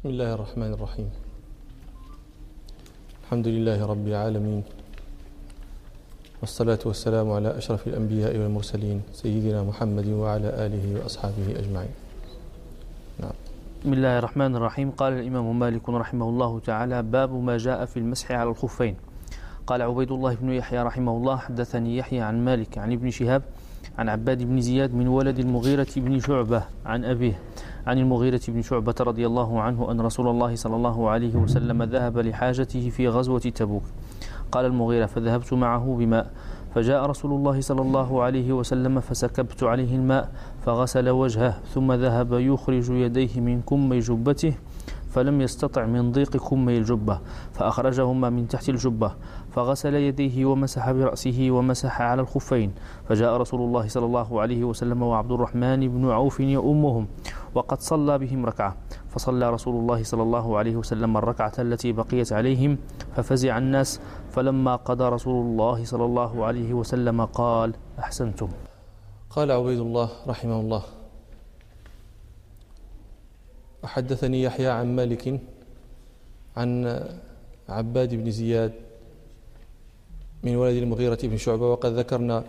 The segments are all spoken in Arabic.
بسم الله الرحمن الرحيم. الحمد لله رب العالمين. والصلاة والسلام على أشرف الأنبياء والمرسلين سيدنا محمد وعلى آله وأصحابه أجمعين. نعم. بسم الله الرحمن الرحيم. قال الإمام مالك رحمه الله تعالى باب ما جاء في المسح على الخفين قال عبيد الله بن يحيى رحمه الله حدثني يحيى عن مالك عن ابن شهاب عن عباد بن زياد من ولد المغيرة بن شعبة عن أبيه. عن المغيرة بن شعبة رضي الله عنه أن رسول الله صلى الله عليه وسلم ذهب لحاجته في غزوة تبوك. قال المغيرة فذهبت معه بماء. فجاء رسول الله صلى الله عليه وسلم فسكبت عليه الماء فغسل وجهه ثم ذهب يخرج يديه من كمي جبته فلم يستطع من ضيق كمي الجبة فأخرجهما من تحت الجبة فغسل يديه ومسح برأسه ومسح على الخفين فجاء رسول الله صلى الله عليه وسلم وعبد الرحمن بن عوف يؤمهم وقد صلى بهم ركعة فصلى رسول الله صلى الله عليه وسلم الركعة التي بقيت عليهم ففزع الناس فلما قضى رسول الله صلى الله عليه وسلم قال أحسنتم. قال عبيد الله رحمه الله وحدثني يحيى عن مالك عن عباد بن زياد من ولد المغيرة بن شعبة وقد ذكرنا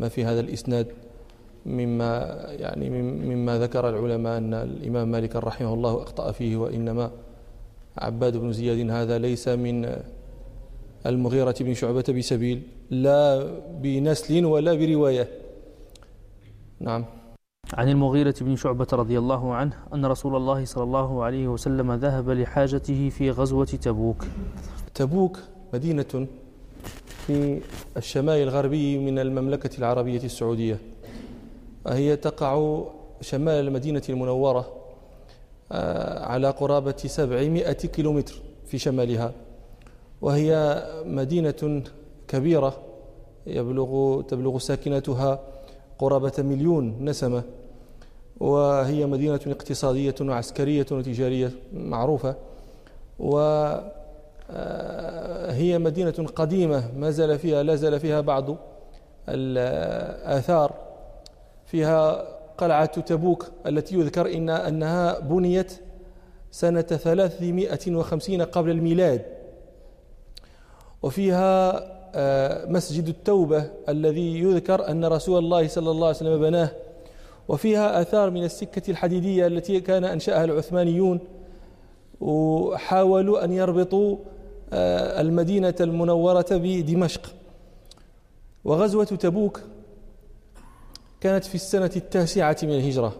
ما في هذا الإسناد مما يعني مما ذكر العلماء أن الإمام مالك رحمه الله أخطأ فيه وإنما عباد بن زياد هذا ليس من المغيرة بن شعبة بسبيل لا بنسل ولا برواية. نعم. عن المغيرة بن شعبة رضي الله عنه أن رسول الله صلى الله عليه وسلم ذهب لحاجته في غزوة تبوك. تبوك مدينة في الشمال الغربي من المملكة العربية السعودية. هي تقع شمال المدينة المنورة آه، على قرابة سبعمائة كيلومتر في شمالها. وهي مدينة كبيرة يبلغ تبلغ ساكنتها قرابة مليون نسمة. وهي مدينة اقتصادية وعسكرية وتجارية معروفة. وهي آه، مدينة قديمة ما زال فيها لا زال فيها بعض الآثار. فيها قلعة تبوك التي يذكر إن أنها بنيت سنة 350 قبل الميلاد. وفيها آه، مسجد التوبة الذي يذكر أن رسول الله صلى الله عليه وسلم بناه وفيها آثار من السكة الحديدية التي كان أنشأها العثمانيون وحاولوا أن يربطوا آه، المدينة المنورة بدمشق. وغزوة تبوك كانت في السنة التاسعة من الهجرة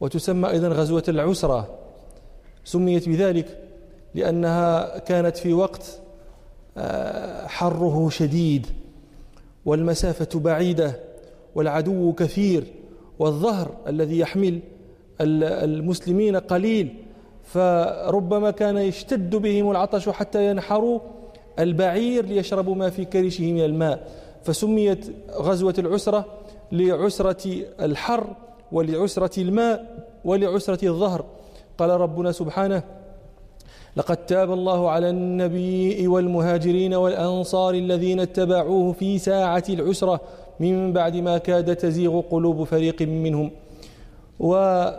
وتسمى أيضا غزوة العسرة سميت بذلك لأنها كانت في وقت آه، حره شديد والمسافة بعيدة والعدو كثير. والظهر الذي يحمل المسلمين قليل فربما كان يشتد بهم العطش حتى ينحروا. البعير ليشربوا ما في كرشه من الماء. فسميت غزوة العسرة لعسرة الحر ولعسرة الماء ولعسرة الظهر. قال ربنا سبحانه لقد تاب الله على النبي والمهاجرين والأنصار الذين اتبعوه في ساعة العسرة من بعد ما كاد تزيغ قلوب فريق منهم. وندب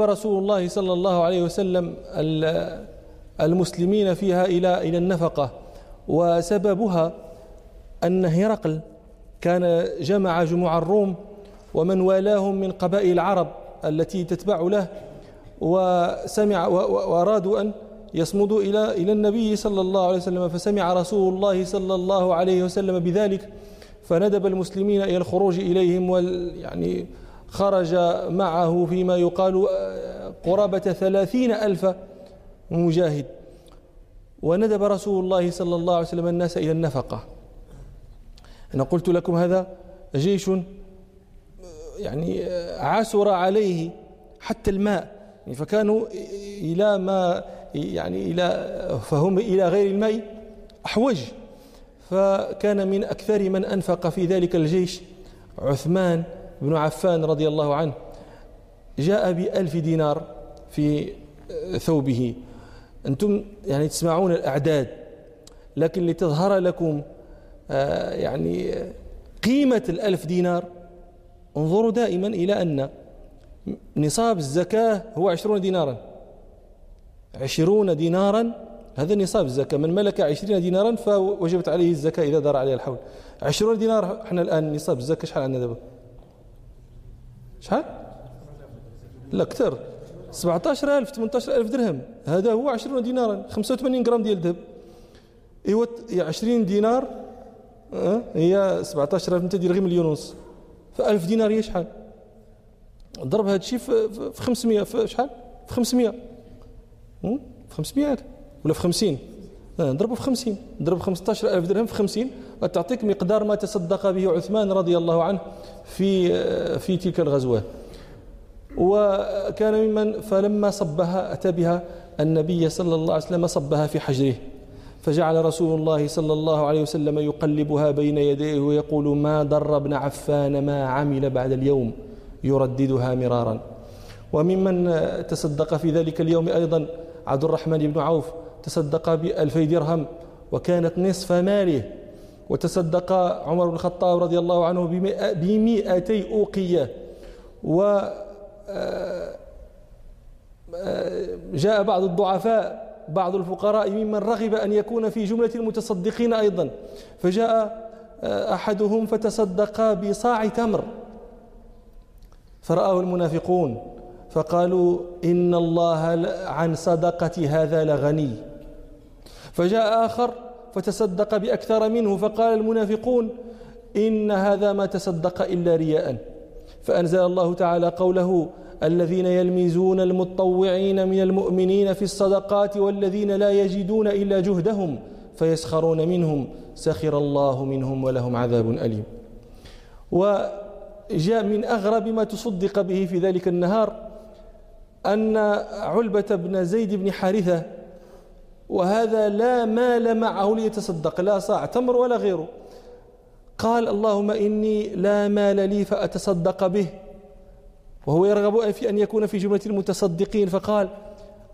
رسول الله صلى الله عليه وسلم المسلمين فيها إلى إلى النفقة وسببها أن هرقل كان جمع جموع الروم ومن والاهم من قبائل العرب التي تتبع له وسمع وأرادوا أن يصمدوا إلى إلى النبي صلى الله عليه وسلم فسمع رسول الله صلى الله عليه وسلم بذلك فندب المسلمين إلى الخروج إليهم ويعني خرج معه فيما يقال قرابة ثلاثين ألف مجاهد. وندب رسول الله صلى الله عليه وسلم الناس إلى النفقة. أنا قلت لكم هذا جيش يعني عسر عليه حتى الماء. يعني فكانوا إلى ما يعني إلى فهم إلى غير الماء أحوج. فكان من أكثر من أنفق في ذلك الجيش عثمان بن عفان رضي الله عنه. جاء بألف دينار في ثوبه. أنتم يعني تسمعون الأعداد لكن لتظهر لكم آه، يعني قيمة الألف دينار انظروا دائما إلى أن نصاب الزكاة هو عشرون دينارا. عشرون دينارا هذا نصاب الزكاة. من ملك عشرين دينارا فوجبت عليه الزكاة إذا دار عليه الحول. عشرون دينار إحنا الآن نصاب الزكاة شحال عندنا دابا؟ شحال؟ لا أكثر. 17000 18000 درهم. هذا هو 20 دينارا 85 غرام ديال الذهب. إيوا 20 دينار أه؟ هي 17000 أنت دير غير مليون ونص. ف 1000 دينار هي شحال؟ ضرب هذا الشيء في 500 في شحال؟ في 500 في 500 ولا في 50 نضربه في 50 نضرب 15000 درهم في 50 تعطيك مقدار ما تصدق به عثمان رضي الله عنه في في تلك الغزوة. وكان ممن فلما صبها أتى بها النبي صلى الله عليه وسلم صبها في حجره. فجعل رسول الله صلى الله عليه وسلم يقلبها بين يديه ويقول ما ضر ابن عفان ما عمل بعد اليوم؟ يرددها مرارا. وممن تصدق في ذلك اليوم أيضا عبد الرحمن بن عوف تصدق بألفي درهم وكانت نصف ماله وتصدق عمر بن الخطاب رضي الله عنه بمئتي أوقية. و جاء بعض الضعفاء بعض الفقراء ممن رغب أن يكون في جملة المتصدقين أيضا. فجاء أحدهم فتصدق بصاع تمر. فرآه المنافقون. فقالوا إن الله عن صدقة هذا لغني. فجاء آخر فتصدق بأكثر منه فقال المنافقون إن هذا ما تصدق إلا رياءً. فأنزل الله تعالى قوله الذين يلمزون المتطوعين من المؤمنين في الصدقات والذين لا يجدون إلا جهدهم فيسخرون منهم سخر الله منهم ولهم عذاب أليم. وجاء من أغرب ما تصدق به في ذلك النهار أن علبة بن زيد بن حارثة وهذا لا مال معه ليتصدق لا صاع تمر ولا غيره قال اللهم إني لا مال لي فأتصدق به. وهو يرغب في أن يكون في جملة المتصدقين فقال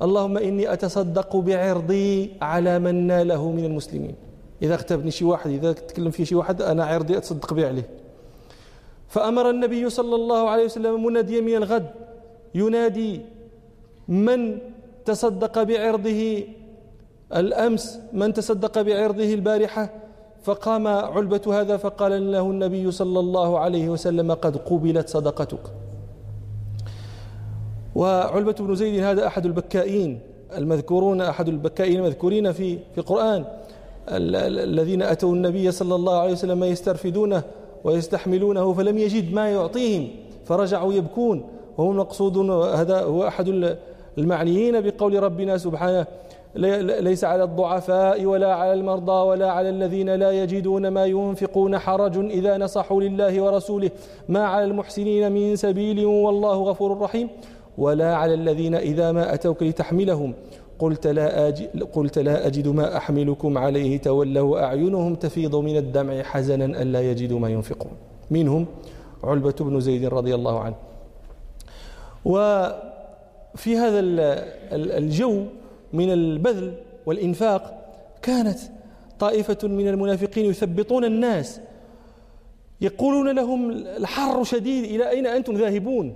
اللهم إني أتصدق بعرضي على من ناله من المسلمين. إذا اغتبني شي واحد إذا تكلم في شي واحد أنا عرضي أتصدق به عليه. فأمر النبي صلى الله عليه وسلم مناديا من الغد ينادي من تصدق بعرضه الأمس من تصدق بعرضه البارحة فقام علبة هذا فقال له النبي صلى الله عليه وسلم قد قبلت صدقتك. وعلبة بن زيد هذا أحد البكائين المذكورون أحد البكائين المذكورين في في القرآن الذين أتوا النبي صلى الله عليه وسلم يسترفدونه ويستحملونه فلم يجد ما يعطيهم فرجعوا يبكون وهم مقصود هذا هو أحد المعنيين بقول ربنا سبحانه ليس على الضعفاء ولا على المرضى ولا على الذين لا يجدون ما ينفقون حرج إذا نصحوا لله ورسوله. ما على المحسنين من سبيل والله غفور رحيم. ولا على الذين إذا ما أتوك لتحملهم. قلت لا, أجد قلت لا أجد ما أحملكم عليه. تولوا أعينهم تفيض من الدمع حزنا ألا يجدوا ما ينفقون. منهم علبة بن زيد رضي الله عنه. وفي هذا الجو من البذل والإنفاق كانت طائفة من المنافقين يثبطون الناس يقولون لهم الحر شديد إلى أين أنتم ذاهبون؟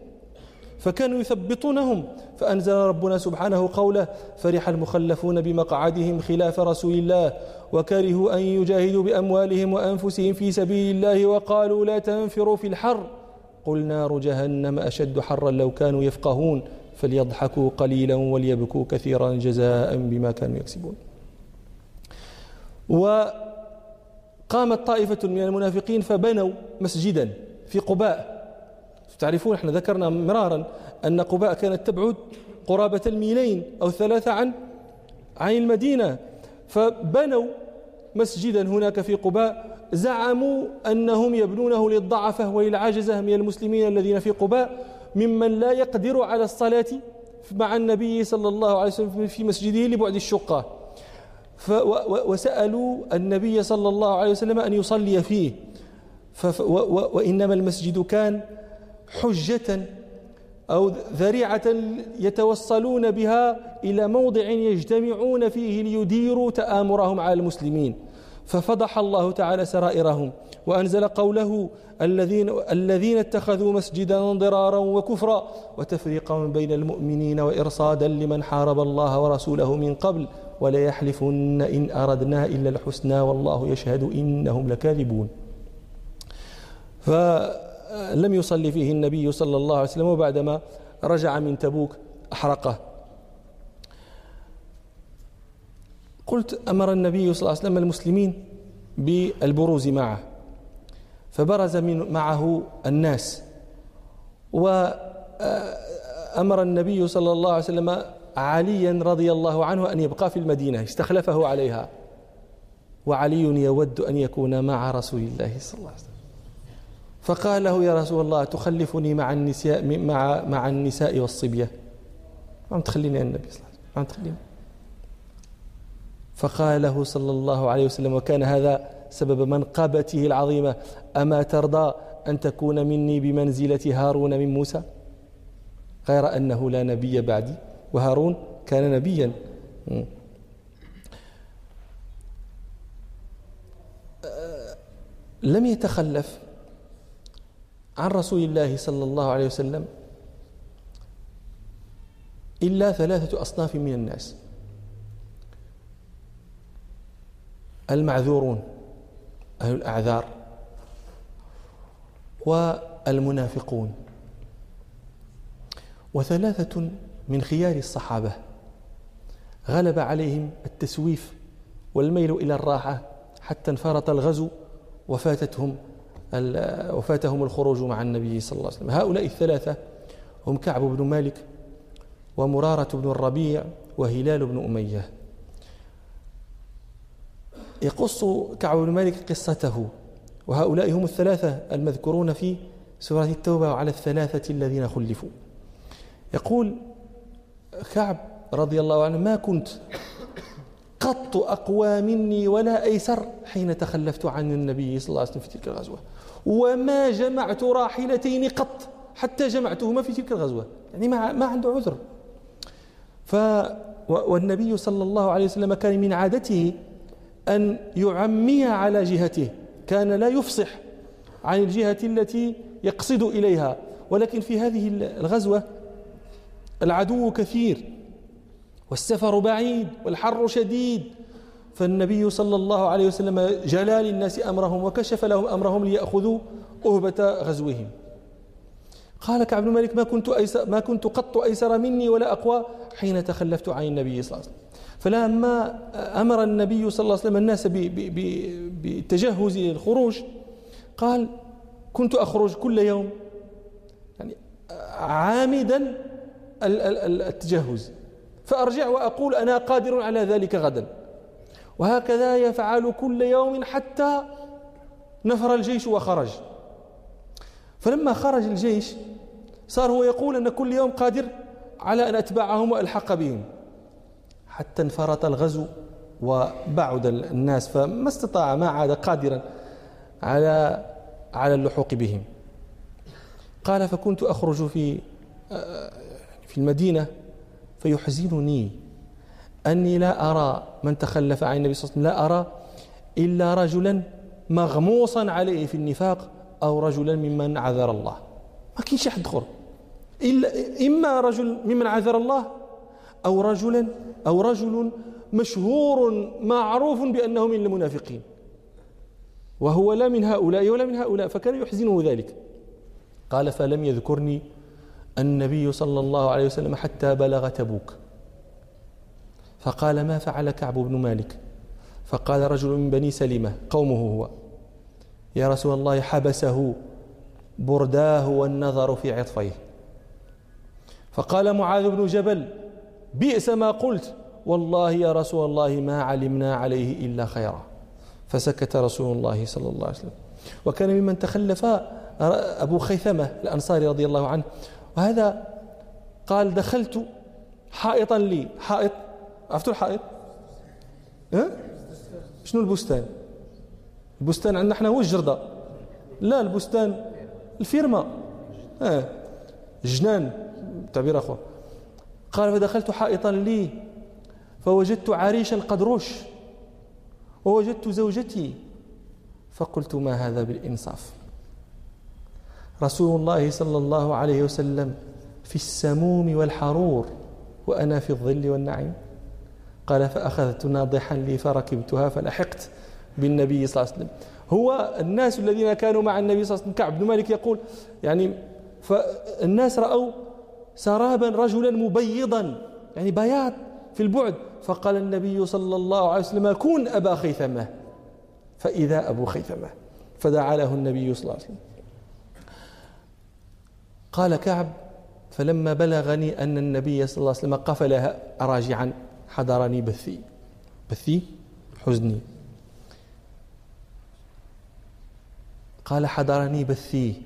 فكانوا يثبطونهم فأنزل ربنا سبحانه قوله فرح المخلفون بمقعدهم خلاف رسول الله وكرهوا أن يجاهدوا بأموالهم وأنفسهم في سبيل الله وقالوا لا تنفروا في الحر. قل نار جهنم أشد حرا لو كانوا يفقهون. فليضحكوا قليلا وليبكوا كثيرا جزاء بما كانوا يكسبون. وقامت طائفة من المنافقين فبنوا مسجدا في قباء. تعرفون إحنا ذكرنا مرارا أن قباء كانت تبعد قرابة الميلين أو ثلاثة عن عن المدينة. فبنوا مسجدا هناك في قباء. زعموا أنهم يبنونه للضعفة وللعجزة من المسلمين الذين في قباء. ممن لا يقدر على الصلاة مع النبي صلى الله عليه وسلم في مسجده لبعد الشقة. وسألوا النبي صلى الله عليه وسلم أن يصلي فيه. وإنما المسجد كان حجة أو ذريعة يتوصلون بها إلى موضع يجتمعون فيه ليديروا تآمرهم على المسلمين. ففضح الله تعالى سرائرهم وأنزل قوله الذين, الذين اتخذوا مسجدا ضرارا وكفرا وتفريقا بين المؤمنين وإرصادا لمن حارب الله ورسوله من قبل ولا يحلفن إن أردنا إلا الحسنى والله يشهد إنهم لكاذبون. فلم يصلي فيه النبي صلى الله عليه وسلم وبعدما رجع من تبوك أحرقه. قلت أمر النبي صلى الله عليه وسلم المسلمين بالبروز معه فبرز من معه الناس وأمر النبي صلى الله عليه وسلم عليا رضي الله عنه أن يبقى في المدينة استخلفه عليها وعلي يود أن يكون مع رسول الله صلى الله عليه وسلم. فقال له يا رسول الله تخلفني مع النساء مع مع النساء والصبية؟ ما تخليني النبي صلى الله عليه وسلم ما تخليني. فقال له صلى الله عليه وسلم وكان هذا سبب منقبته العظيمة. أما ترضى أن تكون مني بمنزلة هارون من موسى؟ غير أنه لا نبي بعدي. وهارون كان نبيا. لم يتخلف عن رسول الله صلى الله عليه وسلم إلا ثلاثة أصناف من الناس. المعذورون أهل الأعذار والمنافقون. وثلاثة من خيار الصحابة غلب عليهم التسويف والميل إلى الراحة حتى انفرط الغزو وفاتتهم وفاتهم الخروج مع النبي صلى الله عليه وسلم. هؤلاء الثلاثة هم كعب بن مالك ومرارة بن الربيع وهلال بن أمية. يقص كعب بن مالك قصته وهؤلاء هم الثلاثة المذكورون في سورة التوبة وعلى الثلاثة الذين خلفوا. يقول كعب رضي الله عنه ما كنت قط أقوى مني ولا أيسر حين تخلفت عن النبي صلى الله عليه وسلم في تلك الغزوة وما جمعت راحلتين قط حتى جمعتهما في تلك الغزوة. يعني ما, ما عنده عذر. ف والنبي صلى الله عليه وسلم كان من عادته أن يعمي على جهته. كان لا يفصح عن الجهة التي يقصد إليها. ولكن في هذه الغزوة العدو كثير والسفر بعيد والحر شديد. فالنبي صلى الله عليه وسلم جلى للناس أمرهم وكشف لهم أمرهم ليأخذوا أهبة غزوهم. قال كعب بن مالك ما كنت أيسر ما كنت قط أيسر مني ولا أقوى حين تخلفت عن النبي صلى الله عليه وسلم. فلما أمر النبي صلى الله عليه وسلم الناس بتجهز الخروج قال كنت أخرج كل يوم. يعني عامدا التجهز. فأرجع وأقول أنا قادر على ذلك غدا. وهكذا يفعل كل يوم حتى نفر الجيش وخرج. فلما خرج الجيش صار هو يقول أن كل يوم قادر على أن أتبعهم وألحق بهم. حتى انفرط الغزو وبعد الناس فما استطاع ما عاد قادرا على على اللحوق بهم. قال فكنت أخرج في في المدينة فيحزنني أني لا أرى من تخلف عن النبي صلى الله عليه وسلم لا أرى إلا رجلا مغموصا عليه في النفاق أو رجلا ممن عذر الله. ما كاينش أحد آخر. إلا إما رجل ممن عذر الله أو رجلا أو رجل مشهور معروف بأنه من المنافقين. وهو لا من هؤلاء ولا من هؤلاء فكان يحزنه ذلك. قال فلم يذكرني النبي صلى الله عليه وسلم حتى بلغ تبوك. فقال ما فعل كعب بن مالك؟ فقال رجل من بني سلمة قومه هو. يا رسول الله حبسه برداه والنظر في عطفيه. فقال معاذ بن جبل بئس ما قلت. والله يا رسول الله ما علمنا عليه إلا خيرا. فسكت رسول الله صلى الله عليه وسلم. وكان ممن تخلف أبو خيثمة الأنصاري رضي الله عنه. وهذا قال دخلت حائطا لي. حائط؟ عرفتوا الحائط؟ أه؟ شنو البستان؟ البستان عندنا إحنا هو الجردة. لا البستان الفيرما. آه. جنان. تعبير اخر قال فدخلت حائطا لي فوجدت عريشا قد رش ووجدت زوجتي. فقلت ما هذا بالإنصاف؟ رسول الله صلى الله عليه وسلم في السموم والحرور وأنا في الظل والنعيم. قال فأخذت ناضحا لي فركبتها فلحقت. بالنبي صلى الله عليه وسلم. هو الناس الذين كانوا مع النبي صلى الله عليه وسلم كعب بن مالك يقول يعني فالناس رأوا سرابا رجلا مبيضا يعني بياض في البعد. فقال النبي صلى الله عليه وسلم كن أبا خيثمة. فإذا أبو خيثمة فدعا له النبي صلى الله عليه وسلم. قال كعب فلما بلغني أن النبي صلى الله عليه وسلم قفلها راجعا حضرني بثي. بثي؟ حزني. قال حضرني بثي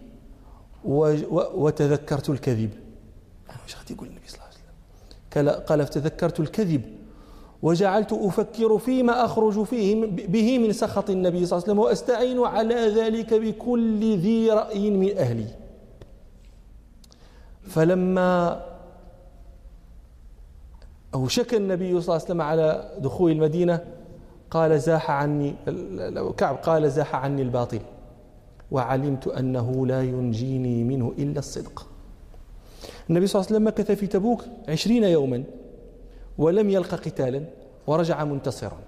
وتذكرت الكذب. إيش غادي يقول النبي صلى الله عليه وسلم. قال فتذكرت الكذب وجعلت أفكر فيما أخرج فيه به من سخط النبي صلى الله عليه وسلم وأستعين على ذلك بكل ذي رأي من أهلي. فلما أوشك النبي صلى الله عليه وسلم على دخول المدينة قال زاح عني كعب قال زاح عني الباطل. وعلمت أنه لا ينجيني منه إلا الصدق. النبي صلى الله عليه وسلم مكث في تبوك عشرين يوما ولم يلق قتالا ورجع منتصرا.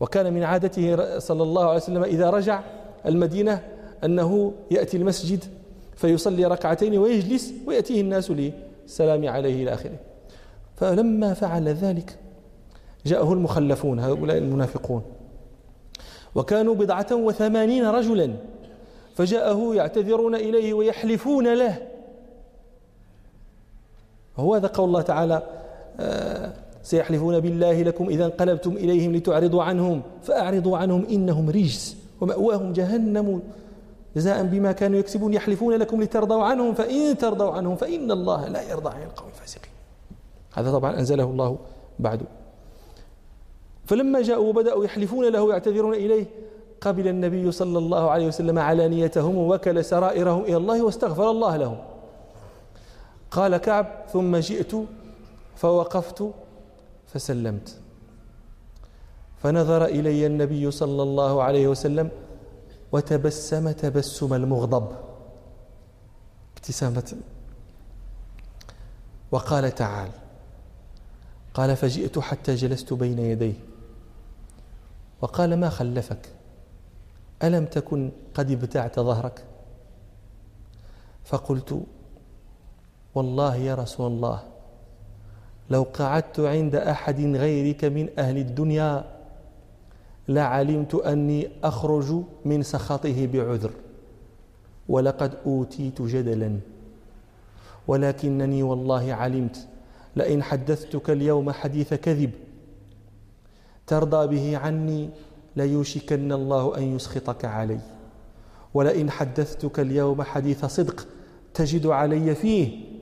وكان من عادته صلى الله عليه وسلم إذا رجع المدينة أنه يأتي المسجد فيصلي ركعتين ويجلس ويأتيه الناس للسلام عليه إلى آخره. فلما فعل ذلك جاءه المخلفون هؤلاء المنافقون. وكانوا بضعة وثمانين رجلا فجاءه يعتذرون إليه ويحلفون له. وهو هذا قول الله تعالى آه، سيحلفون بالله لكم إذا انقلبتم إليهم لتعرضوا عنهم فأعرضوا عنهم إنهم رجس ومأواهم جهنم. جزاء بما كانوا يكسبون يحلفون لكم لترضوا عنهم فإن ترضوا عنهم فإن الله لا يرضى عن القوم الفاسقين. هذا طبعا أنزله الله بعد. فلما جاءوا وبدأوا يحلفون له ويعتذرون إليه قبل النبي صلى الله عليه وسلم علانيتهم ووكل سرائرهم إلى الله واستغفر الله لهم. قال كعب ثم جئت فوقفت فسلمت. فنظر إلي النبي صلى الله عليه وسلم وتبسم تبسم المغضب. ابتسامة. وقال تعال. قال فجئت حتى جلست بين يديه. وقال ما خلفك؟ ألم تكن قد ابتعت ظهرك؟ فقلت والله يا رسول الله لو قعدت عند أحد غيرك من أهل الدنيا لعلمت أني أخرج من سخطه بعذر ولقد أوتيت جدلا ولكنني والله علمت لئن حدثتك اليوم حديث كذب ترضى به عني ليوشكن الله أن يسخطك علي. ولئن حدثتك اليوم حديث صدق تجد علي فيه.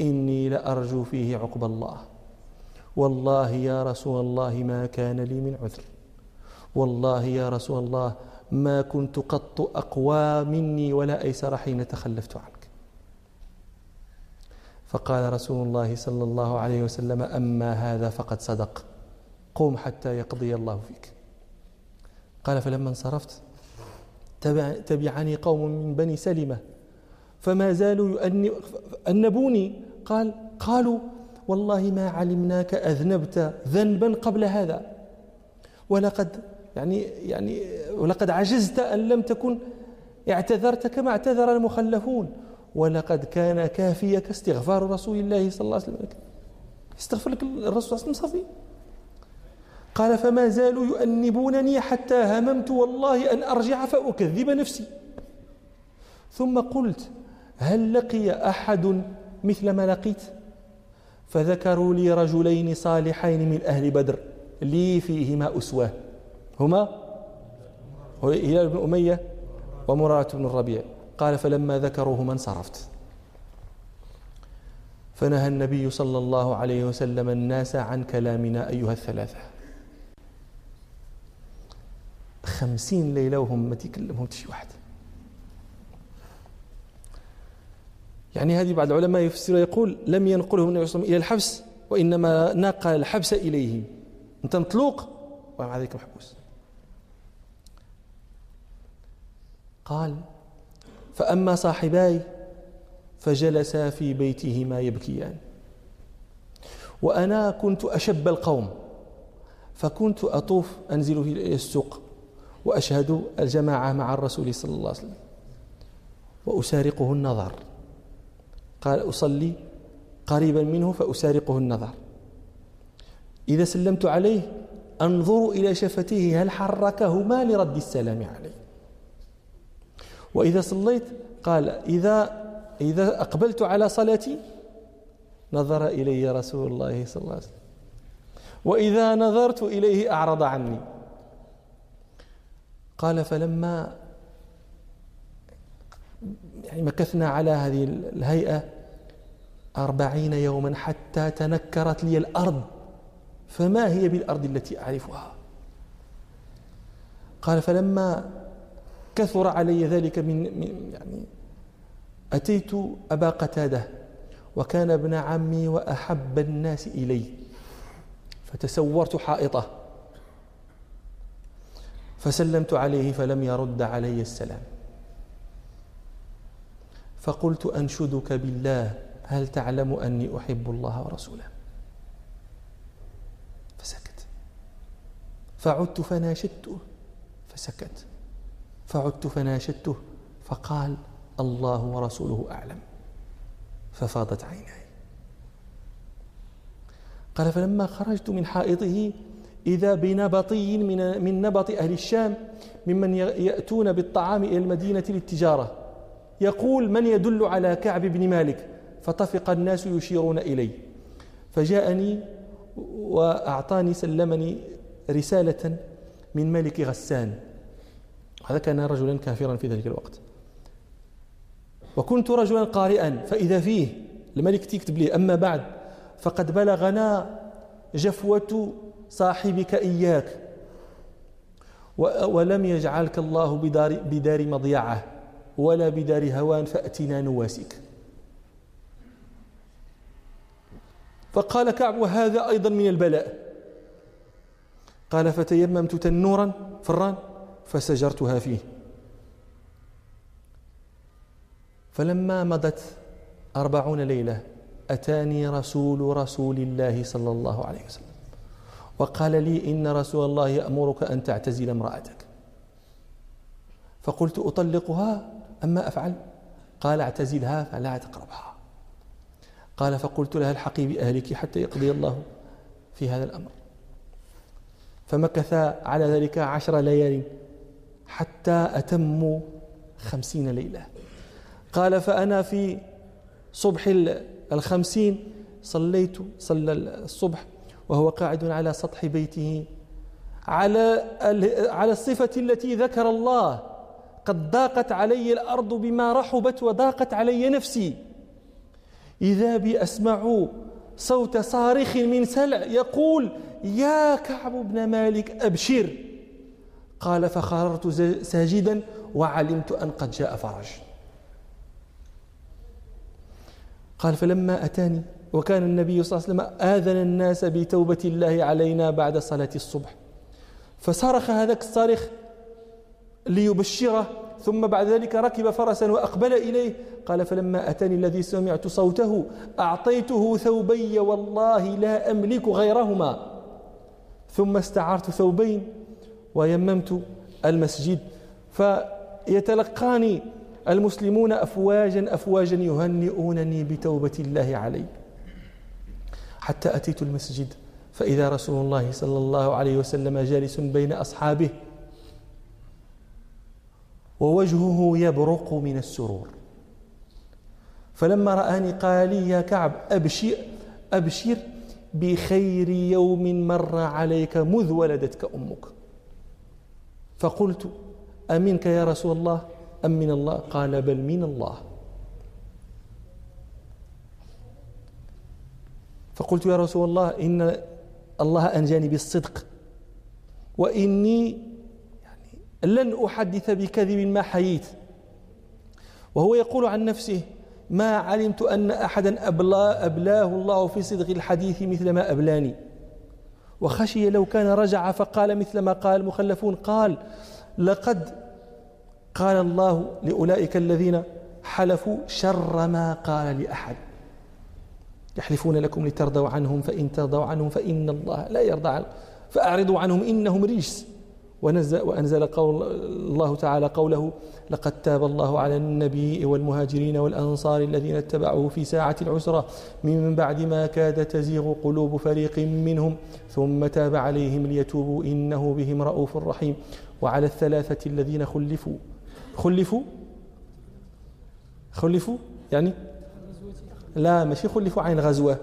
إني لأرجو فيه عقب الله. والله يا رسول الله ما كان لي من عذر. والله يا رسول الله ما كنت قط أقوى مني ولا أيسر حين تخلفت عنك. فقال رسول الله صلى الله عليه وسلم أما هذا فقد صدق. قم حتى يقضي الله فيك. قال فلما انصرفت تبع تبعني قوم من بني سلمة فما زالوا يؤنبوني قال قالوا والله ما علمناك أذنبت ذنبا قبل هذا. ولقد يعني يعني ولقد عجزت أن لم تكن اعتذرت كما اعتذر المخلفون. ولقد كان كافيك استغفار رسول الله صلى الله عليه وسلم. استغفر لك الرسول صلى الله عليه وسلم صفي قال فما زالوا يؤنبونني حتى هممت والله أن أرجع فأكذب نفسي. ثم قلت هل لقي أحد مثل ما لقيت؟ فذكروا لي رجلين صالحين من أهل بدر لي فيهما أسوة. هما هلال بن أمية ومرارة بن الربيع. قال فلما ذكروهما انصرفت. فنهى النبي صلى الله عليه وسلم الناس عن كلامنا أيها الثلاثة. خمسين ليلة وهم ما تكلمهم شي واحد. يعني هذه بعض العلماء يفسر يقول لم ينقلهم النبي صلى الله عليه وسلم إلى الحبس وإنما نقل الحبس إليهم. أنت مطلوق؟ ومع ذلك محبوس. قال فأما صاحباي فجلسا في بيتهما يبكيان. وأنا كنت أشب القوم فكنت أطوف أنزل في السوق. وأشهد الجماعة مع الرسول صلى الله عليه وسلم. وأسارقه النظر. قال أصلي قريبا منه فأسارقه النظر. إذا سلمت عليه أنظر إلى شفتيه هل حركهما لرد السلام عليه. وإذا صليت قال إذا إذا أقبلت على صلاتي نظر إلي رسول الله صلى الله عليه وسلم. وإذا نظرت إليه أعرض عني. قال فلما يعني مكثنا على هذه الهيئة أربعين يوما حتى تنكرت لي الأرض. فما هي بالأرض التي أعرفها؟ قال فلما كثر علي ذلك من, من يعني أتيت أبا قتادة وكان ابن عمي وأحب الناس إلي فتسورت حائطة. فسلمت عليه فلم يرد علي السلام. فقلت أنشدك بالله هل تعلم أني أحب الله ورسوله؟ فسكت. فعدت فناشدته فسكت. فعدت فناشدته فقال الله ورسوله أعلم. ففاضت عيناي. قال فلما خرجت من حائطه إذا بنبطي من من نبط أهل الشام ممن يأتون بالطعام إلى المدينة للتجارة. يقول من يدل على كعب بن مالك؟ فطفق الناس يشيرون إلي فجاءني وأعطاني سلمني رسالة من ملك غسان. هذا كان رجلا كافرا في ذلك الوقت. وكنت رجلا قارئا فإذا فيه الملك تكتب لي أما بعد فقد بلغنا جفوة صاحبك إياك. ولم يجعلك الله بدار, بدار مضيعة ولا بدار هوان فأتنا نواسك. فقال كعب وهذا أيضا من البلاء. قال فتيممت تنورا فران فسجرتها فيه. فلما مضت أربعون ليلة أتاني رسول رسول الله صلى الله عليه وسلم. وقال لي إن رسول الله يأمرك أن تعتزل امرأتك. فقلت أطلقها أما أفعل؟ قال اعتزلها فلا تقربها. قال فقلت لها الحقي بأهلك حتى يقضي الله في هذا الأمر. فمكث على ذلك عشر ليال حتى أتموا خمسين ليلة. قال فأنا في صبح الخمسين صليت صلى الصبح وهو قاعد على سطح بيته على على الصفة التي ذكر الله قد ضاقت علي الأرض بما رحبت وضاقت علي نفسي. إذا بي أسمع صوت صارخ من سلع يقول يا كعب بن مالك أبشر. قال فخررت ساجدا وعلمت أن قد جاء فرج. قال فلما أتاني وكان النبي صلى الله عليه وسلم آذن الناس بتوبة الله علينا بعد صلاة الصبح. فصرخ هذاك الصارخ ليبشره ثم بعد ذلك ركب فرسا وأقبل إليه. قال فلما أتاني الذي سمعت صوته أعطيته ثوبي والله لا أملك غيرهما. ثم استعرت ثوبين ويممت المسجد. فيتلقاني المسلمون أفواجا أفواجا يهنئونني بتوبة الله علي. حتى أتيت المسجد. فإذا رسول الله صلى الله عليه وسلم جالس بين أصحابه ووجهه يبرق من السرور. فلما رآني قال لي يا كعب أبشر أبشر بخير يوم مر عليك مذ ولدتك أمك. فقلت أمنك يا رسول الله؟ أم من الله؟ قال بل من الله. فقلت يا رسول الله إن الله أنجاني بالصدق وإني يعني لن أحدث بكذب ما حييت. وهو يقول عن نفسه ما علمت أن أحدا أبلا أبلاه الله في صدق الحديث مثل ما أبلاني. وخشي لو كان رجع فقال مثل ما قال المخلفون. قال لقد قال الله لأولئك الذين حلفوا شر ما قال لأحد. يحلفون لكم لترضوا عنهم فإن ترضوا عنهم فإن الله لا يرضى عنهم فأعرضوا عنهم إنهم رجس. ونزل وأنزل قول الله تعالى قوله لقد تاب الله على النبي والمهاجرين والأنصار الذين اتبعوه في ساعة العسرة. من بعد ما كاد تزيغ قلوب فريق منهم ثم تاب عليهم ليتوبوا إنه بهم رؤوف رحيم. وعلى الثلاثة الذين خلفوا. خلفوا؟ خلفوا؟ يعني لا ماشي خلفوا عن غزوة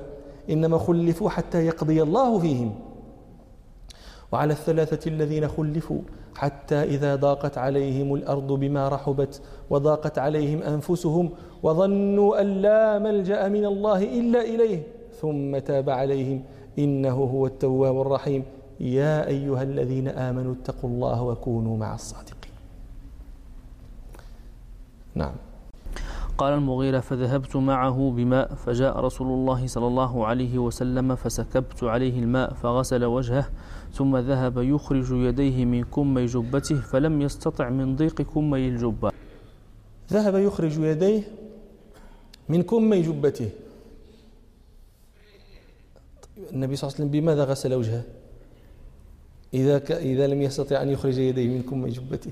إنما خلفوا حتى يقضي الله فيهم. وعلى الثلاثة الذين خلفوا حتى إذا ضاقت عليهم الأرض بما رحبت وضاقت عليهم أنفسهم وظنوا أن لا ملجأ من الله إلا إليه ثم تاب عليهم إنه هو التواب الرحيم. يا أيها الذين آمنوا اتقوا الله وكونوا مع الصادقين. نعم. قال المغيرة فذهبت معه بماء فجاء رسول الله صلى الله عليه وسلم فسكبت عليه الماء فغسل وجهه ثم ذهب يخرج يديه من كمي جبته فلم يستطع من ضيق كمي الجبة. ذهب يخرج يديه من كمي جبته. النبي صلى الله عليه وسلم بماذا غسل وجهه؟ إذا. إذا لم يستطع أن يخرج يديه من كمي جبته.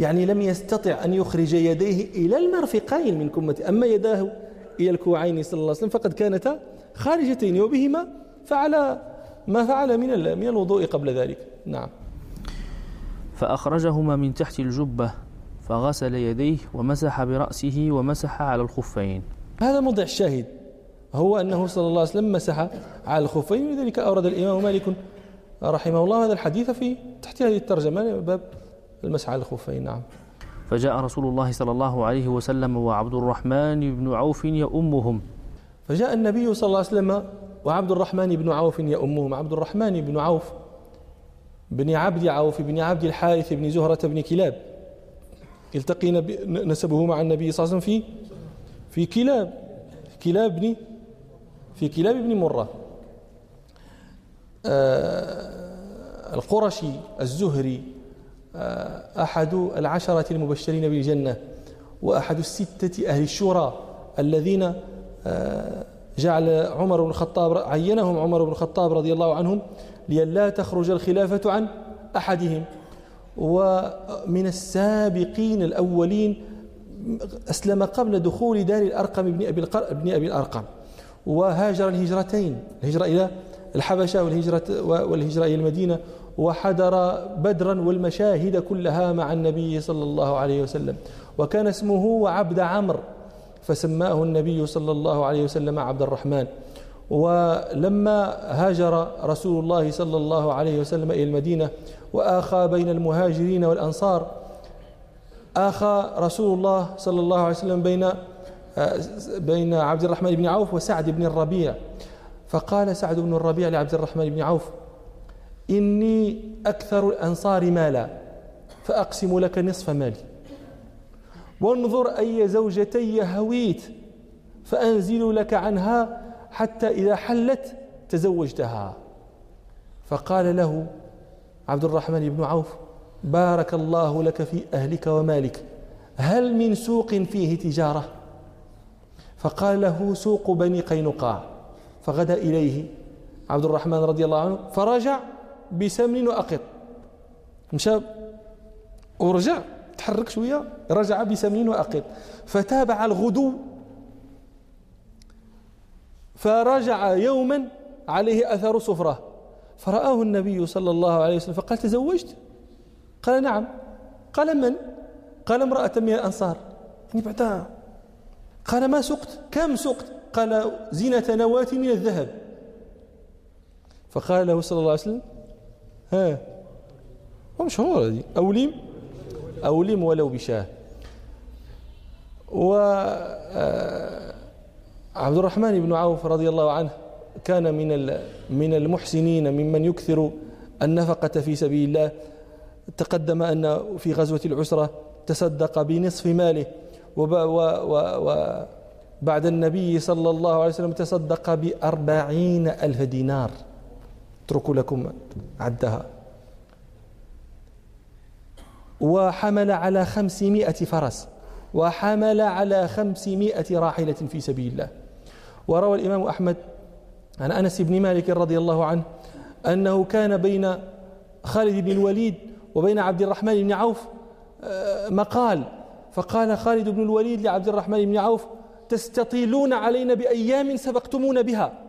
يعني لم يستطع أن يخرج يديه إلى المرفقين من كمته أما يداه إلى الكوعين صلى الله عليه وسلم فقد كانتا خارجتين وبهما فعل ما فعل من من الوضوء قبل ذلك. نعم. فأخرجهما من تحت الجبة فغسل يديه ومسح برأسه ومسح على الخفين. هذا موضع الشاهد. هو أنه صلى الله عليه وسلم مسح على الخفين ولذلك أورد الإمام مالك رحمه الله هذا الحديث في تحت هذه الترجمة باب المسح على الخفين نعم. فجاء رسول الله صلى الله عليه وسلم وعبد الرحمن بن عوف يؤمهم فجاء النبي صلى الله عليه وسلم وعبد الرحمن بن عوف يؤمهم عبد الرحمن بن عوف بن عبد عوف بن عبد الحارث بن زهرة بن كلاب. التقي نسبه مع النبي صلى الله عليه وسلم في في كلاب كلاب بن في كلاب بن مرة. آه القرشي الزهري أحد العشرة المبشرين بالجنة وأحد الستة أهل الشورى الذين آه جعل عمر بن الخطاب عينهم عمر بن الخطاب رضي الله عنهم لئلا تخرج الخلافة عن أحدهم. ومن السابقين الأولين أسلم قبل دخول دار الأرقم بن أبي ابن أبي الأرقم. وهاجر الهجرتين الهجرة إلى الحبشة والهجرة والهجرة إلى المدينة. وحضر بدرا والمشاهد كلها مع النبي صلى الله عليه وسلم. وكان اسمه عبد عمرو فسماه النبي صلى الله عليه وسلم عبد الرحمن. ولما هاجر رسول الله صلى الله عليه وسلم إلى المدينة وآخى بين المهاجرين والأنصار آخى رسول الله صلى الله عليه وسلم بين بين عبد الرحمن بن عوف وسعد بن الربيع. فقال سعد بن الربيع لعبد الرحمن بن عوف إني أكثر الأنصار مالا فأقسم لك نصف مالي. وانظر أي زوجتي هويت فأنزل لك عنها حتى إذا حلت تزوجتها. فقال له عبد الرحمن بن عوف بارك الله لك في أهلك ومالك هل من سوق فيه تجارة؟ فقال له سوق بني قينقاع. فغدا إليه عبد الرحمن رضي الله عنه فرجع بسمن وأقط. مشى ورجع تحرك شوية رجع بسمين وأقط. فتابع الغدو. فرجع يوما عليه أثر صفرة. فرآه النبي صلى الله عليه وسلم فقال تزوجت؟ قال نعم. قال من؟ قال امرأة من الأنصار. يعني بعدها قال ما سقت؟ كم سقت؟ قال زينة نواة من الذهب. فقال له صلى الله عليه وسلم ها. مشهورة هذه. أوليم؟ أو لم ولو بشاه. و آه، عبد الرحمن بن عوف رضي الله عنه كان من من المحسنين ممن يكثر النفقة في سبيل الله. تقدم أن في غزوة العسرة تصدق بنصف ماله. وبعد النبي صلى الله عليه وسلم تصدق بأربعين ألف دينار. اتركوا لكم عدها. وحمل على خمسمائة فرس. وحمل على خمسمائة راحلة في سبيل الله. وروى الإمام أحمد عن أنس بن مالك رضي الله عنه أنه كان بين خالد بن الوليد وبين عبد الرحمن بن عوف آه، مقال. فقال خالد بن الوليد لعبد الرحمن بن عوف تستطيلون علينا بأيام سبقتمون بها.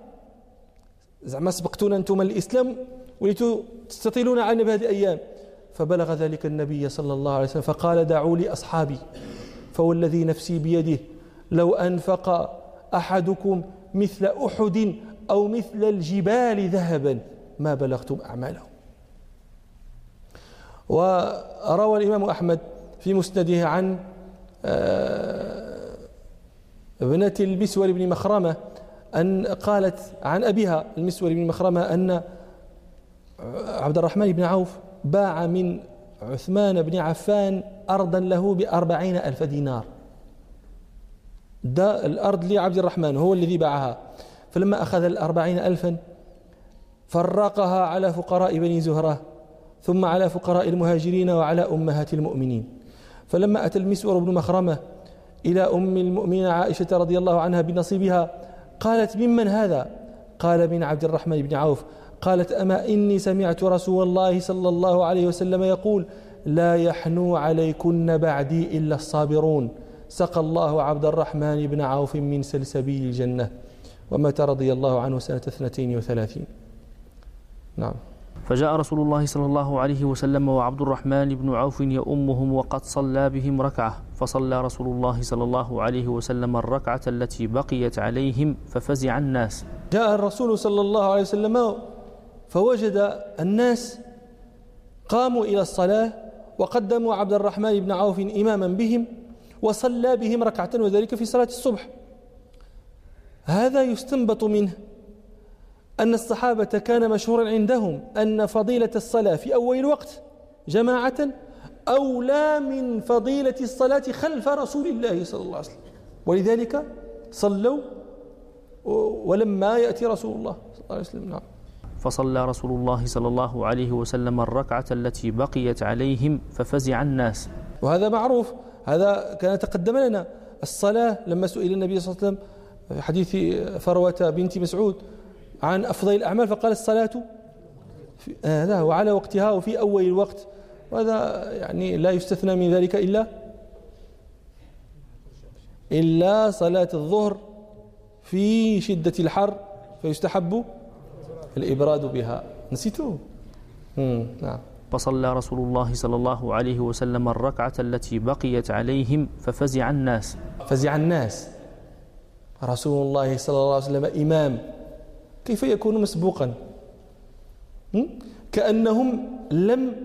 زعما سبقتونا أنتم الإسلام وليتوا تستطيلون علينا بهذه الأيام. فبلغ ذلك النبي صلى الله عليه وسلم فقال دعوا لي أصحابي فوالذي نفسي بيده. لو أنفق أحدكم مثل أحد أو مثل الجبال ذهبا ما بلغتم أعمالهم وروى الإمام أحمد في مسنده عن آه، ابنة المسور بن مخرمة أن قالت عن أبيها المسور بن مخرمة أن عبد الرحمن بن عوف باع من عثمان بن عفان أرضا له بأربعين ألف دينار. ده الأرض لعبد الرحمن هو الذي باعها. فلما أخذ الأربعين ألفا فرقها على فقراء بني زهرة ثم على فقراء المهاجرين وعلى أمهات المؤمنين. فلما أتى المسور بن مخرمة إلى أم المؤمنين عائشة رضي الله عنها بنصيبها قالت ممن هذا؟ قال من عبد الرحمن بن عوف. قالت أما إني سمعت رسول الله صلى الله عليه وسلم يقول لا يحنو عليكن بعدي إلا الصابرون. سقى الله عبد الرحمن بن عوف من سلسبيل الجنة. ومات رضي الله عنه سنة اثنتين وثلاثين. نعم. فجاء رسول الله صلى الله عليه وسلم وعبد الرحمن بن عوف يؤمهم وقد صلى بهم ركعة فصلى رسول الله صلى الله عليه وسلم الركعة التي بقيت عليهم ففزع الناس. جاء الرسول صلى الله عليه وسلم فوجد الناس قاموا إلى الصلاة وقدموا عبد الرحمن بن عوف إماما بهم وصلى بهم ركعة وذلك في صلاة الصبح. هذا يستنبط منه أن الصحابة كان مشهورا عندهم أن فضيلة الصلاة في أول الوقت جماعة أولى من فضيلة الصلاة خلف رسول الله صلى الله عليه وسلم. ولذلك صلوا ولما يأتي رسول الله صلى الله عليه وسلم. نعم. فصلى رسول الله صلى الله عليه وسلم الركعة التي بقيت عليهم ففزع الناس. وهذا معروف. هذا كان تقدم لنا. الصلاة لما سئل النبي صلى الله عليه وسلم في حديث فروة بنت مسعود عن أفضل الأعمال فقال الصلاة هذا آه وعلى وقتها وفي أول الوقت. وهذا يعني لا يستثنى من ذلك إلا إلا صلاة الظهر في شدة الحر فيستحب الإبراد بها. نسيتوه. نعم. فصلى رسول الله صلى الله عليه وسلم الركعة التي بقيت عليهم ففزع الناس. فزع الناس. رسول الله صلى الله عليه وسلم إمام. كيف يكون مسبوقا؟ كأنهم لم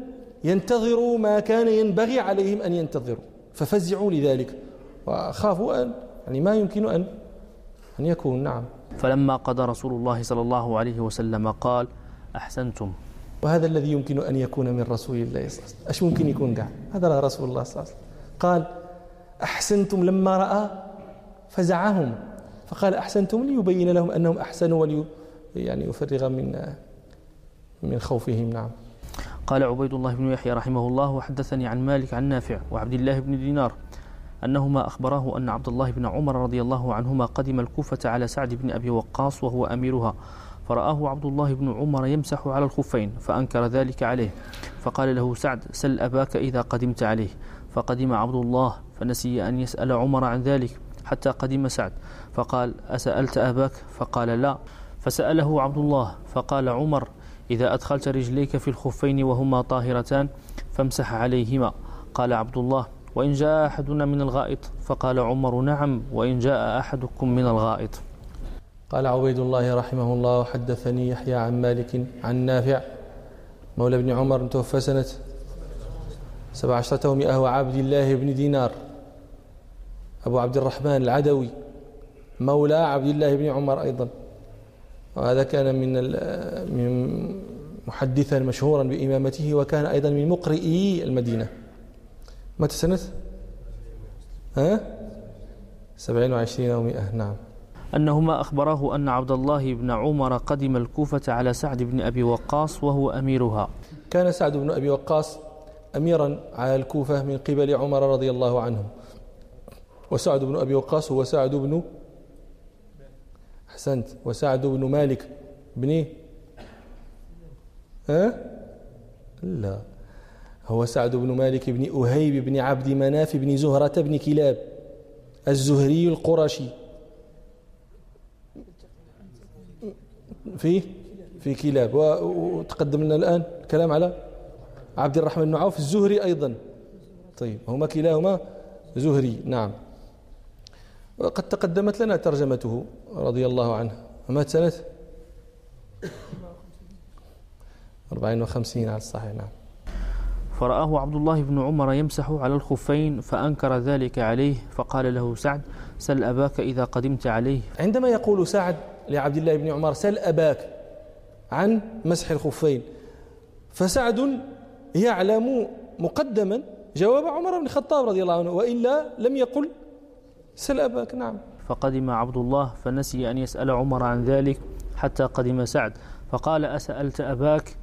ينتظروا ما كان ينبغي عليهم أن ينتظروا ففزعوا لذلك. وخافوا أن يعني ما يمكن أن أن يكون نعم. فلما قضى رسول الله صلى الله عليه وسلم قال أحسنتم. وهذا الذي يمكن أن يكون من رسول الله صلى الله عليه وسلم. أش ممكن يكون قاع هذا رسول الله صلى الله عليه وسلم. قال أحسنتم لما رأى فزعهم. فقال أحسنتم ليبين لهم أنهم أحسنوا ولي يعني يفرغ من من خوفهم. نعم. قال عبيد الله بن يحيى رحمه الله وحدثني عن مالك عن نافع وعبد الله بن دينار أنهما أخبراه أن عبد الله بن عمر رضي الله عنهما قدم الكوفة على سعد بن أبي وقاص وهو أميرها فرآه عبد الله بن عمر يمسح على الخفين فأنكر ذلك عليه فقال له سعد سل أباك إذا قدمت عليه فقدم عبد الله فنسي أن يسأل عمر عن ذلك حتى قدم سعد فقال أسألت أباك؟ فقال لا فسأله عبد الله فقال عمر إذا أدخلت رجليك في الخفين وهما طاهرتان فامسح عليهما. قال عبد الله وإن جاء أحدنا من الغائط. فقال عمر نعم وإن جاء أحدكم من الغائط. قال عبيد الله رحمه الله حدثني يحيى عن مالك عن نافع مولى بن عمر توفى سنة سبع عشرة ومئة وعبد الله بن دينار أبو عبد الرحمن العدوي مولى عبد الله بن عمر أيضا. وهذا كان من من محدثا مشهورا بإمامته وكان أيضا من مقرئي المدينة. متى سنة؟ ها؟ سبعين وعشرين ومئة نعم. أنهما أخبراه أن عبد الله بن عمر قدم الكوفة على سعد بن أبي وقاص وهو أميرها. كان سعد بن أبي وقاص أميرا على الكوفة من قبل عمر رضي الله عنه. وسعد بن أبي وقاص هو سعد بن أحسنت. وسعد بن مالك. بن ها؟ لا. هو سعد بن مالك بن أهيب بن عبد مناف بن زهرة بن كلاب. الزهري القرشي. في؟ في كلاب. وتقدم لنا الآن الكلام على عبد الرحمن بن عوف. الزهري أيضا. طيب. هما كلاهما زهري. نعم. وقد تقدمت لنا ترجمته رضي الله عنه. مات سنة 54 على الصحيح نعم. فرآه عبد الله بن عمر يمسح على الخفين فأنكر ذلك عليه فقال له سعد سل أباك إذا قدمت عليه. عندما يقول سعد لعبد الله بن عمر سل أباك عن مسح الخفين فسعد يعلم مقدما جواب عمر بن الخطاب رضي الله عنه وإلا لم يقل سل أباك نعم. فقدم عبد الله فنسي أن يسأل عمر عن ذلك حتى قدم سعد. فقال أسألت أباك؟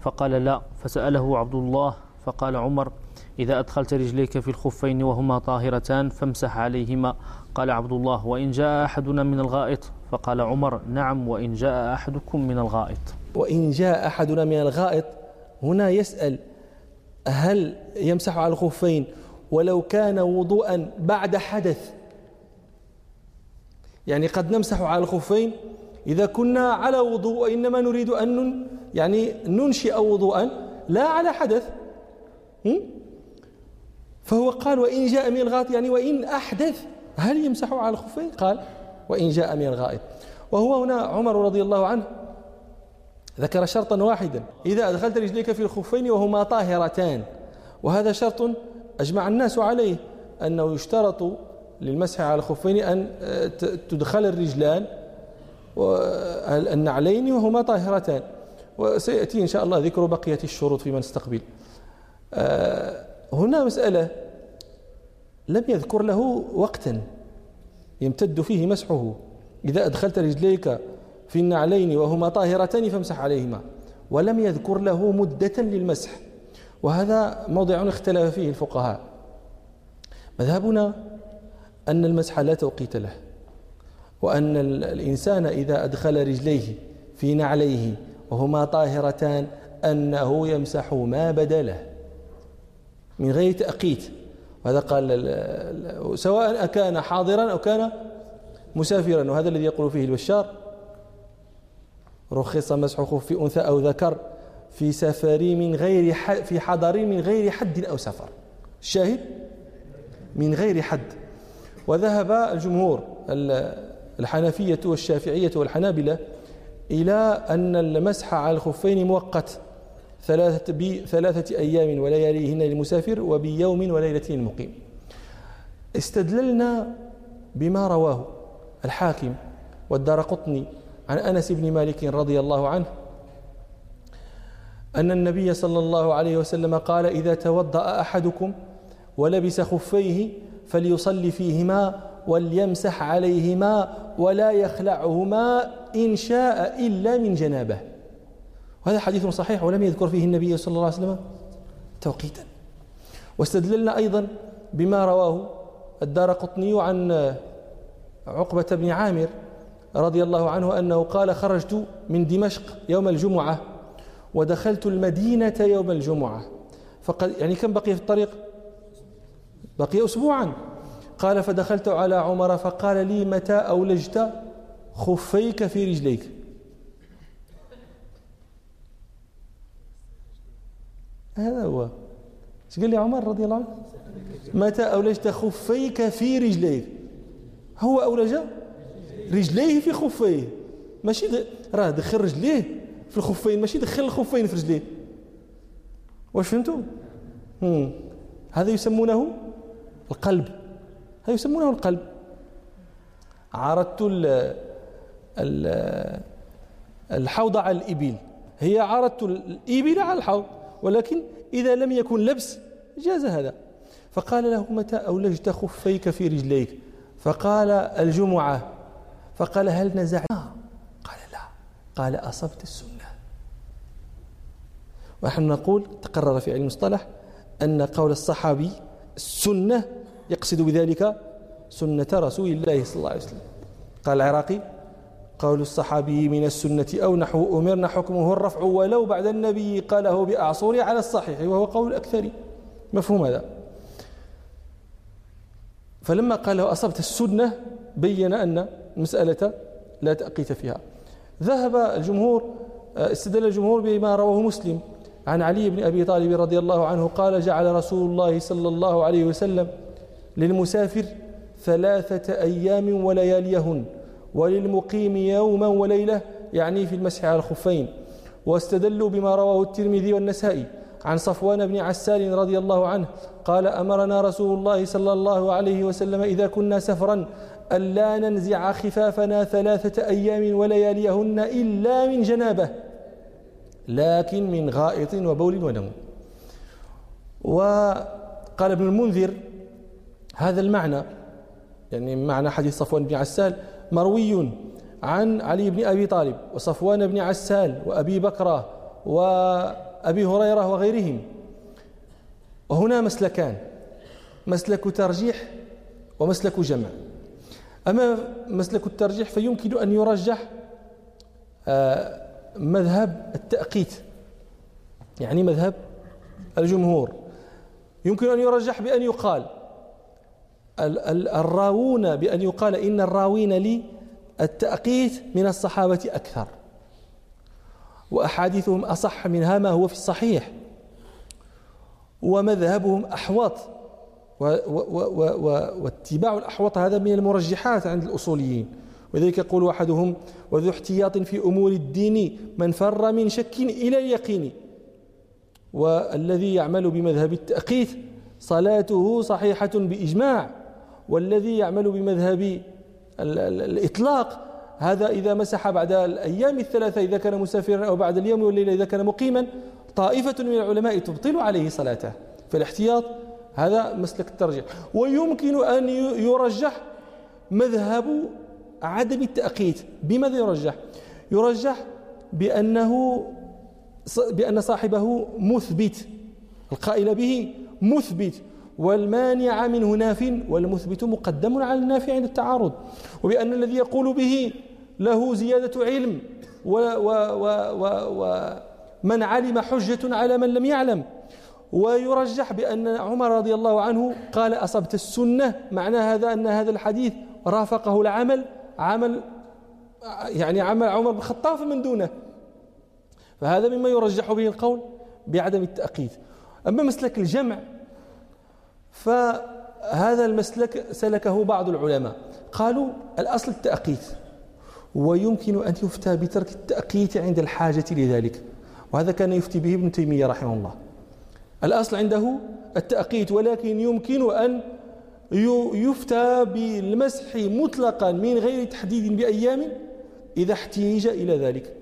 فقال لا. فسأله عبد الله فقال عمر إذا أدخلت رجليك في الخفين وهما طاهرتان فامسح عليهما. قال عبد الله وإن جاء أحدنا من الغائط؟ فقال عمر نعم. وإن جاء أحدكم من الغائط. وإن جاء أحدنا من الغائط هنا يسأل هل يمسح على الخفين؟ ولو كان وضوءا بعد حدث يعني قد نمسح على الخفين. إذا كنا على وضوء وإنما نريد أن يعني ننشئ وضوءا لا على حدث. فهو قال وإن جاء من الغائط. يعني وإن أحدث هل يمسح على الخفين؟ قال وإن جاء من الغائط. وهو هنا عمر رضي الله عنه ذكر شرطا واحدا إذا أدخلت رجليك في الخفين وهما طاهرتان. وهذا شرط أجمع الناس عليه أنه يشترط للمسح على الخفين أن تدخل الرجلان النعلين وهما طاهرتان. وسيأتي إن شاء الله ذكر بقية الشروط فيما نستقبل آه، هنا مسألة لم يذكر له وقتا يمتد فيه مسحه. إذا أدخلت رجليك في النعلين وهما طاهرتان فامسح عليهما. ولم يذكر له مدة للمسح. وهذا موضع اختلف فيه الفقهاء. مذهبنا أن المسح لا توقيت له وأن الإنسان إذا أدخل رجليه في نعليه وهما طاهرتان أنه يمسح ما بدا له من غير تأقيت. وهذا قال سواء أكان حاضرا أو كان مسافرا. وهذا الذي يقول فيه البشار رخص مسح خف أنثى أو ذكر في سفر من غير في حضر من غير حد أو سفر. الشاهد من غير حد. وذهب الجمهور الحنفية والشافعية والحنابلة إلى أن المسح على الخفين مؤقت ثلاثة, بثلاثة أيام ولياليهن للمسافر وبيوم وليلة للمقيم استدللنا بما رواه الحاكم والدار قطني عن أنس بن مالك رضي الله عنه أن النبي صلى الله عليه وسلم قال إذا توضأ أحدكم ولبس خفيه فليصلي فيهما وليمسح عليهما ولا يخلعهما إن شاء إلا من جنابه. وهذا حديث صحيح ولم يذكر فيه النبي صلى الله عليه وسلم توقيتا. واستدللنا أيضا بما رواه الدار قطني عن عقبة بن عامر رضي الله عنه أنه قال خرجت من دمشق يوم الجمعة ودخلت المدينة يوم الجمعة. فقال يعني كم بقي في الطريق؟ بقي أسبوعا. قال فدخلت على عمر فقال لي متى أولجت؟ خفيك في رجليك. هذا هو. إيش قال لي عمر رضي الله عنه؟ متى أولجت؟ خفيك في رجليك. هو أولج رجليه في خفيه. ماشي راه دخل رجليه في الخفين ماشي دخل الخفين في رجليه. واش فهمتوا؟ هذا يسمونه القلب. هذا يسمونه القلب. عرضت الحوض على الإبل. هي عرضت الإبل على الحوض ولكن إذا لم يكن لبس جاز هذا. فقال له متى أولجت خفيك في رجليك؟ فقال الجمعة. فقال هل نزعنا قال لا. قال أصبت السنة. ونحن نقول تقرر في علم المصطلح أن قول الصحابي السنة يقصد بذلك سنة رسول الله صلى الله عليه وسلم. قال العراقي قول الصحابي من السنة أو نحو أمرنا حكمه الرفع ولو بعد النبي قاله بأعصور على الصحيح وهو قول الأكثر مفهوم هذا؟ فلما قال له أصبت السنة بين أن المسألة لا تأقيت فيها. ذهب الجمهور استدل الجمهور بما رواه مسلم. عن علي بن أبي طالب رضي الله عنه قال جعل رسول الله صلى الله عليه وسلم للمسافر ثلاثة أيام ولياليهن وللمقيم يوما وليلة يعني في المسح على الخفين. واستدلوا بما رواه الترمذي والنسائي عن صفوان بن عسال رضي الله عنه قال أمرنا رسول الله صلى الله عليه وسلم إذا كنا سفرا ألا ننزع خفافنا ثلاثة أيام ولياليهن إلا من جنابة لكن من غائط وبول ونوم وقال ابن المنذر هذا المعنى يعني معنى حديث صفوان بن عسال مروي عن علي بن أبي طالب وصفوان بن عسال وأبي بكرة وأبي هريرة وغيرهم. وهنا مسلكان مسلك ترجيح ومسلك جمع. أما مسلك الترجيح فيمكن أن يرجح آه، مذهب التأقيت يعني مذهب الجمهور. يمكن أن يرجح بأن يقال الراوون بأن يقال إن الراوين لي التأقيت من الصحابة أكثر. وأحاديثهم أصح منها ما هو في الصحيح. ومذهبهم أحوط. واتباع الأحوط هذا من المرجحات عند الأصوليين. ولذلك يقول أحدهم وذو احتياط في أمور الدين من فر من شك إلى اليقين. والذي يعمل بمذهب التأقيت صلاته صحيحة بإجماع. والذي يعمل بمذهب الإطلاق. هذا إذا مسح بعد الأيام الثلاثة إذا كان مسافرا أو بعد اليوم والليلة إذا كان مقيما طائفة من العلماء تبطل عليه صلاته. فالاحتياط هذا مسلك الترجيح. ويمكن أن يرجح مذهب عدم التأقيت. بماذا يرجح؟ يرجح بأنه بأن صاحبه مثبت. القائل به مثبت. والمانع منه ناف والمثبت مقدم على النافع عند التعارض. وبأن الذي يقول به له زيادة علم ومن علم حجة على من لم يعلم. ويرجح بأن عمر رضي الله عنه قال أصبت السنة معنى هذا أن هذا الحديث رافقه العمل عمل يعني عمل عمر بن الخطاب من دونه. فهذا مما يرجح به القول بعدم التأقيد أما مسلك الجمع فهذا المسلك سلكه بعض العلماء. قالوا الأصل التأقيت ويمكن أن يفتى بترك التأقيت عند الحاجة لذلك وهذا كان يفتي به ابن تيمية رحمه الله. الأصل عنده التأقيت ولكن يمكن أن يفتى بالمسح مطلقا من غير تحديد بأيام إذا احتيج إلى ذلك.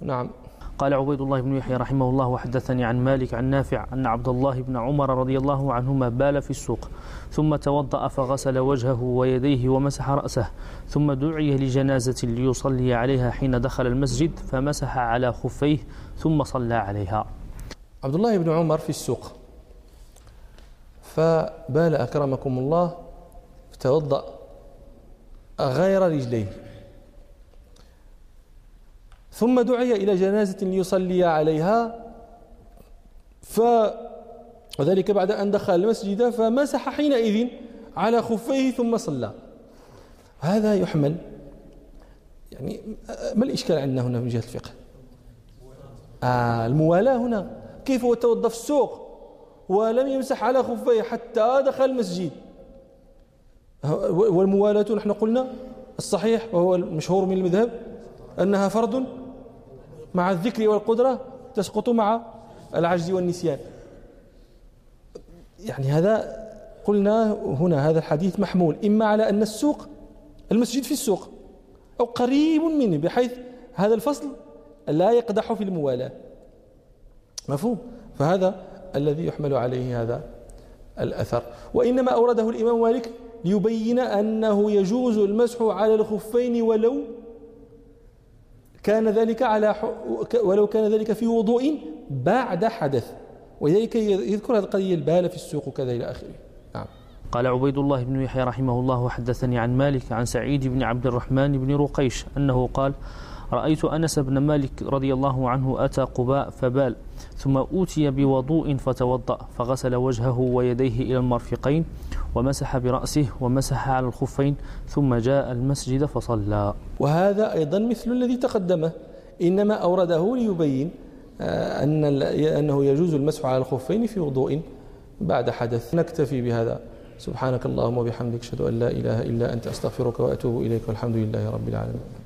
نعم. قال عبيد الله بن يحيى رحمه الله وحدثني عن مالك عن نافع أن عبد الله بن عمر رضي الله عنهما بال في السوق ثم توضأ فغسل وجهه ويديه ومسح رأسه ثم دعي لجنازة ليصلي عليها حين دخل المسجد فمسح على خفيه ثم صلى عليها. عبد الله بن عمر في السوق. فبال أكرمكم الله توضأ غير رجليه. ثم دعي إلى جنازة ليصلي عليها. ف وذلك بعد أن دخل المسجد فمسح حينئذ على خفيه ثم صلى. هذا يحمل يعني ما الإشكال عندنا هنا من جهة الفقه؟ آه الموالاة هنا. كيف هو توضى في السوق؟ ولم يمسح على خفيه حتى دخل المسجد. والموالاة نحن قلنا الصحيح وهو المشهور من المذهب أنها فرض مع الذكر والقدرة تسقط مع العجز والنسيان. يعني هذا قلنا هنا هذا الحديث محمول. إما على أن السوق المسجد في السوق أو قريب منه بحيث هذا الفصل لا يقدح في الموالاة. مفهوم؟ فهذا الذي يحمل عليه هذا الأثر. وإنما أورده الإمام مالك ليبين أنه يجوز المسح على الخفين ولو كان ذلك على ولو كان ذلك في وضوء بعد حدث. ولذلك يذكر هذه القضية البالة في السوق وكذا إلى آخره. نعم. قال عبيد الله بن يحيى رحمه الله حدثني عن مالك عن سعيد بن عبد الرحمن بن رقيش أنه قال رأيت أنس بن مالك رضي الله عنه أتى قباء فبال ثم أوتي بوضوء فتوضأ فغسل وجهه ويديه إلى المرفقين ومسح برأسه ومسح على الخفين ثم جاء المسجد فصلى. وهذا أيضا مثل الذي تقدمه إنما أورده ليبين آه، أن أنه يجوز المسح على الخفين في وضوء بعد حدث. نكتفي بهذا. سبحانك اللهم وبحمدك أشهد أن لا إله إلا أنت أستغفرك وأتوب إليك والحمد لله رب العالمين.